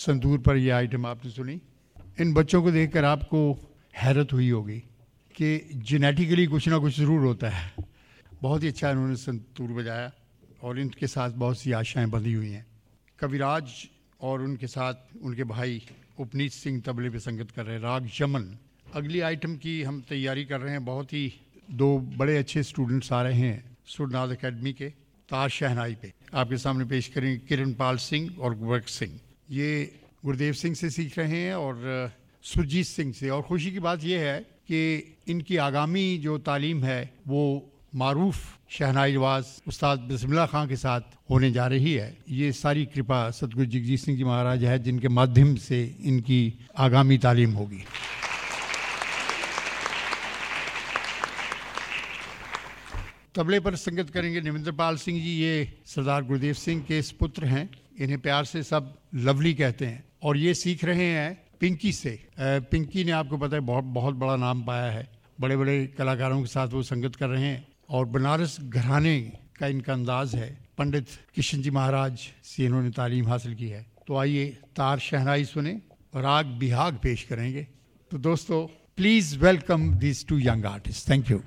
संतूर पर यह आइटम आपने सुनी। इन बच्चों को देखकर आपको हैरत हुई होगी कि जेनेटिकली कुछ ना कुछ ज़रूर होता है। बहुत ही अच्छा इन्होंने संतूर बजाया और इनके साथ बहुत सी आशाएँ बंधी हुई हैं। कविराज और उनके साथ उनके भाई उपनीत सिंह तबले पे संगत कर रहे हैं। राग यमन। अगली आइटम की हम तैयारी कर रहे हैं। बहुत ही दो बड़े अच्छे स्टूडेंट्स आ रहे हैं सुरनाथ अकेडमी के तार शहनाई पे। आपके सामने पेश करेंगे किरण पाल सिंह और गुरबख्श सिंह। ये गुरुदेव सिंह से सीख रहे हैं और सुरजीत सिंह से। और खुशी की बात यह है कि इनकी आगामी जो तालीम है, वो मारूफ शहनाई नवाज़, उस्ताद बिस्मिल्ला खां के साथ होने जा रही है। ये सारी कृपा सतगुरु जगजीत सिंह जी महाराज है, जिनके माध्यम से इनकी आगामी तालीम होगी। तबले पर संगत करेंगे निविंद्र पाल सिंह जी। ये सरदार गुरुदेव सिंह के पुत्र हैं। इन्हें प्यार से सब लवली कहते हैं। और ये सीख रहे हैं पिंकी से। पिंकी ने आपको पता है बहुत बहुत बड़ा नाम पाया है। बड़े बड़े कलाकारों के साथ वो संगत कर रहे हैं। और बनारस घराने का इनका अंदाज है। पंडित किशन जी महाराज से इन्होंने तालीम हासिल की है। तो आइए तार शहनाई सुने राग बिहाग पेश करेंगे। तो दोस्तों please welcome this to young artist thank you